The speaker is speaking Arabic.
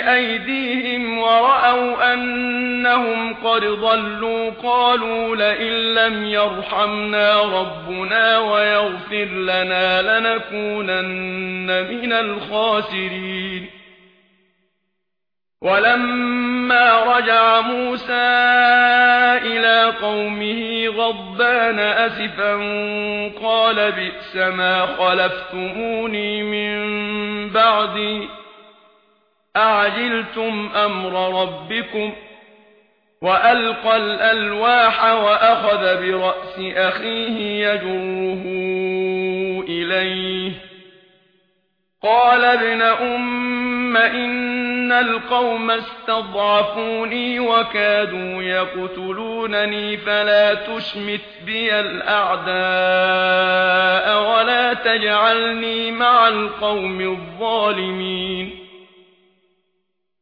أيديهم ورأوا أنهم قد ضلوا قالوا لئن لم يرحمنا ربنا ويغفر لنا لنكونن من الخاسرين. ولما رجع موسى إلى قومه غضبان أسفا قال بئس ما خلفتموني من بعدي. أعجلتم أمر ربكم وألقى الألواح وأخذ برأس أخيه يجره إليه قال ابن أم إن القوم استضعفوني وكادوا يقتلونني فلا تشمت بي الأعداء ولا تجعلني مع القوم الظالمين